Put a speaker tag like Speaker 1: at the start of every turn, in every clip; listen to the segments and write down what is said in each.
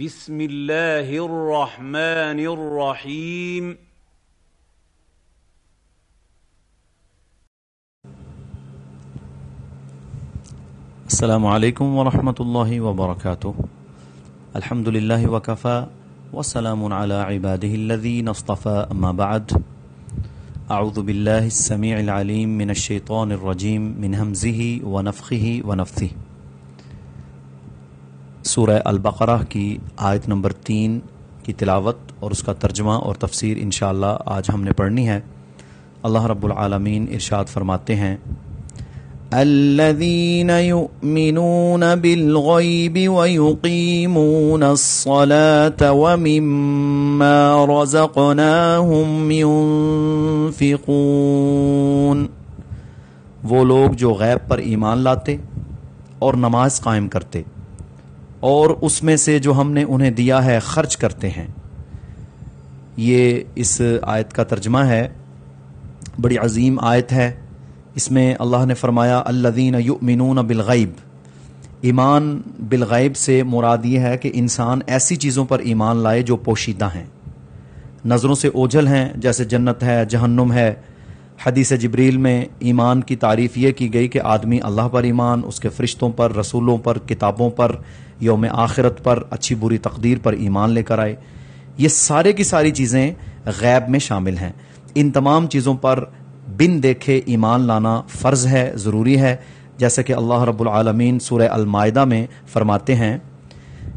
Speaker 1: بسم الله الرحمن الرحيم
Speaker 2: السلام عليكم ورحمة الله وبركاته الحمد لله وكفى وسلام على عباده الذين اصطفى أما بعد۔ أعوذ بالله السميع العليم من الشيطان الرجيم من همزه ونفخه ونفثه سورہ البقرہ کی آیت نمبر تین کی تلاوت اور اس کا ترجمہ اور تفسیر انشاءاللہ آج ہم نے پڑھنی ہے۔ اللہ رب العالمین ارشاد فرماتے ہیں الذين يؤمنون بالغيب ويقيمون الصلاة ومما رزقناهم ينفقون وہ لوگ جو غیب پر ایمان لاتے اور نماز قائم کرتے۔ اور اس میں سے جو ہم نے انہیں دیا ہے، خرچ کرتے ہیں۔ یہ اس آیت کا ترجمہ ہے۔ بڑی عظیم آیت ہے۔ اس میں اللہ نے فرمایا، الذین یؤمنون بالغیب۔ ایمان بالغیب سے مراد یہ ہے کہ انسان ایسی چیزوں پر ایمان لائے جو پوشیدہ ہیں۔ نظروں سے اوجھل ہیں، جیسے جنت ہے، جہنم ہے حدیث جبریل میں ایمان کی تعریف یہ کی گئی کہ آدمی اللہ پر ایمان، اس کے فرشتوں پر، رسولوں پر، کتابوں پر، یوم آخرت پر اچھی بری تقدیر پر ایمان لے کر آئے۔ یہ سارے کی ساری چیزیں غیب میں شامل ہیں۔ ان تمام چیزوں پر بن دیکھے ایمان لانا فرض ہے، ضروری ہے۔ جیسے کہ اللہ رب العالمین سورہ المائدہ میں فرماتے ہیں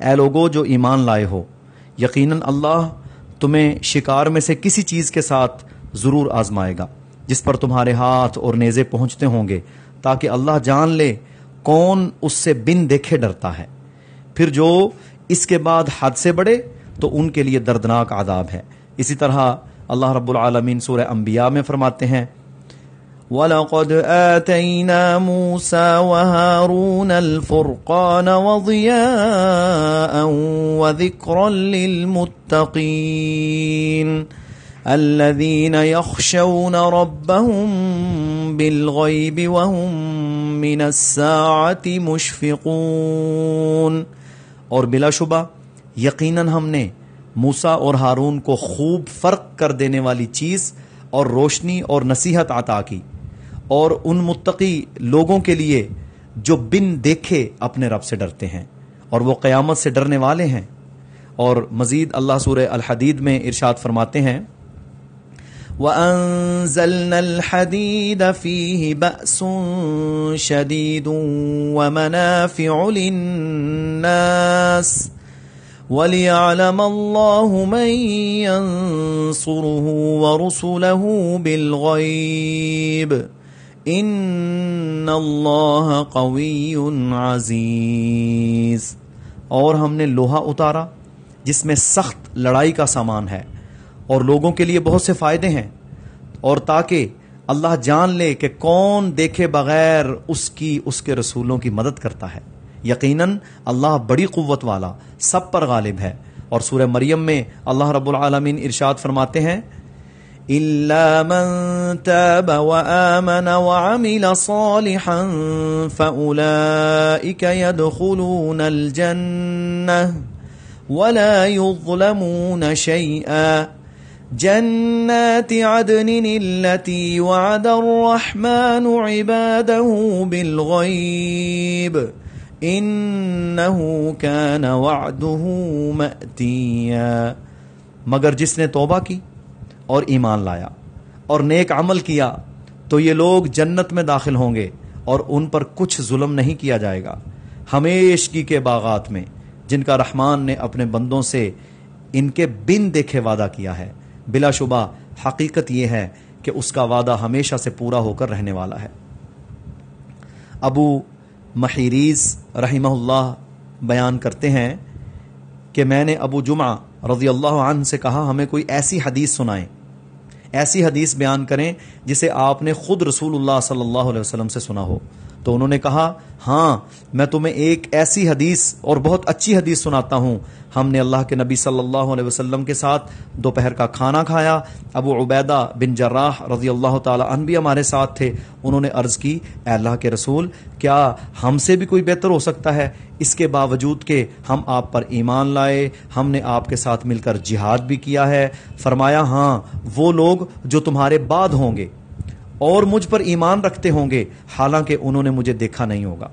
Speaker 2: اے لوگو جو ایمان لائے ہو، یقیناً اللہ تمہیں شکار میں سے کسی چیز کے ساتھ ضرور آزمائے گا، جس پر تمہارے ہاتھ اور نیزے پہنچتے ہوں گے، تاکہ اللہ جان لے کون اس سے بن دیکھے ڈرتا ہے۔ پھر جو اس کے بعد حد سے بڑھے، تو ان کے لیے دردناک عذاب ہے۔ اسی طرح اللہ رب العالمین سورہ انبیاء میں فرماتے ہیں وَلَقَدْ آتَيْنَا مُوسَى وَهَارُونَ الْفُرْقَانَ وَضِيَاءً وَذِكْرًا لِلْمُتَّقِينَ الذين يخشون ربهم بالغيب وهم من الساعة مشفقون اور بلا شبہ، یقیناً ہم نے موسا اور ہارون کو خوب فرق کر دینے والی چیز اور روشنی اور نصیحت عطا کی۔ اور ان متقی لوگوں کے لیے جو بن دیکھے اپنے رب سے ڈرتے ہیں اور وہ قیامت سے ڈرنے والے ہیں۔ اور مزید اللہ سورہ الحدید میں ارشاد فرماتے ہیں، وَأَنزَلْنَا الْحَدِيدَ فِيهِ بَأْسٌ شَدِيدٌ وَمَنَافِعُ لِلنَّاسِ وَلِيَعْلَمَ اللَّهُ مَن يَنصُرُهُ وَرُسُلَهُ بِالْغَيْبِ إِنَّ اللَّهَ قَوِيٌّ عَزِيزٌ اور ہم نے لوہا اتارا جس میں سخت لڑائی کا سامان ہے اور لوگوں کے لیے بہت سے فائدے ہیں اور تاکہ اللہ جان لے کہ کون دیکھے بغیر اس کی، اس کے رسولوں کی مدد کرتا ہے۔ یقیناً اللہ بڑی قوت والا، سب پر غالب ہے۔ اور سورہ مریم میں اللہ رب العالمین ارشاد فرماتے ہیں إلا من تاب وآمن وعمل صالحا فأولئك يدخلون الجنة ولا يظلمون شيئا. جنات عدن التي وعد الرحمن عباده بالغيب إنه كان وعده مأتيا. مگر جس نے توبہ کی اور ایمان لایا اور نیک عمل کیا، تو یہ لوگ جنت میں داخل ہوں گے اور ان پر کچھ ظلم نہیں کیا جائے گا۔ ہمیشگی کے باغات میں، جن کا رحمان نے اپنے بندوں سے ان کے بن دیکھے وعدہ کیا ہے، بلا شبہ حقیقت یہ ہے کہ اس کا وعدہ ہمیشہ سے پورا ہو کر رہنے والا ہے۔ ابو محیریز رحمہ اللہ بیان کرتے ہیں کہ میں نے ابو جمعہ رضی اللہ عنہ سے کہا، ہمیں کوئی ایسی حدیث سنائیں۔ ایسی حدیث بیان کریں جسے آپ نے خود رسول اللہ صلی اللہ علیہ وسلم سے سنا ہو۔ تو انہوں نے کہا ہاں میں تمہیں ایک ایسی حدیث اور بہت اچھی حدیث سناتا ہوں۔ ہم نے اللہ کے نبی صلی اللہ علیہ وسلم کے ساتھ دوپہر کا کھانا کھایا۔ ابو عبیدہ بن جراح رضی اللہ تعالی عنہ بھی ہمارے ساتھ تھے۔ انہوں نے عرض کی، اے اللہ کے رسول، کیا ہم سے بھی کوئی بہتر ہو سکتا ہے؟ اس کے باوجود کہ ہم آپ پر ایمان لائے، ہم نے آپ کے ساتھ مل کر جہاد بھی کیا ہے۔ فرمایا ہاں وہ لوگ جو تمہارے بعد ہوں گے۔ اور مجھ پر ایمان رکھتے ہوں گے، حالانکہ انہوں نے مجھے دیکھا نہیں ہوگا۔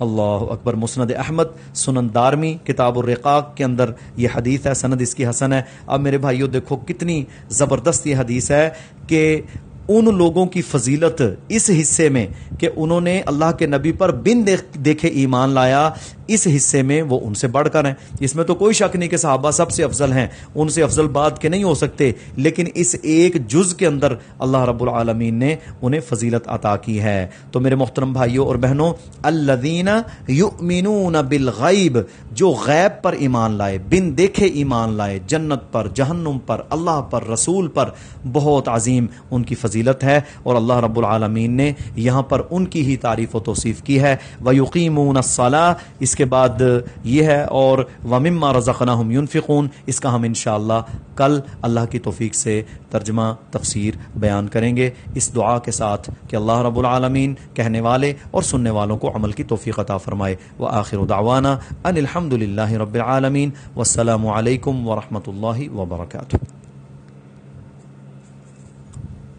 Speaker 2: اللہ اکبر، مسند احمد، سنن دارمی، کتاب الرقاق کے اندر یہ حدیث ہے، سند اس کی حسن ہے۔ اب میرے بھائیوں دیکھو کتنی زبردست یہ حدیث ہے کہ ان لوگوں کی فضیلت اس حصے میں کہ انہوں نے اللہ کے نبی پر بن دیکھے ایمان لایا۔ اس حصے میں وہ ان سے بڑھ کر ہیں۔ اس میں تو کوئی شک نہیں کہ صحابہ سب سے افضل ہیں۔ ان سے افضل بات کے نہیں ہو سکتے، لیکن اس ایک جز کے اندر اللہ رب العالمین نے انہیں فضیلت عطا کی ہے۔ تو میرے محترم بھائیوں اور بہنوں، الذین یؤمنون بالغیب، جو غیب پر ایمان لائے، بن دیکھے ایمان لائے، جنت پر، جہنم پر، اللہ پر، رسول پر، بہت عظیم ان کی فضیلت ہے۔ اور اللہ رب العالمین نے یہاں پر ان کی ہی تعریف و توصیف کی ہے۔ وَيُقِيمُونَ الصَّلَاةِ، اس کے بعد یہ ہے، اور ومما رزقناہم ينفقون، اس کا ہم انشاءاللہ کل اللہ کی توفیق سے ترجمہ، تفسیر بیان کریں گے۔ اس دعا کے ساتھ کہ اللہ رب العالمین کہنے والے اور سننے والوں کو عمل کی توفیق عطا فرمائے۔ وآخر دعوانا، ان الحمد للہ رب العالمین، والسلام علیکم ورحمۃ اللہ وبرکاتہ۔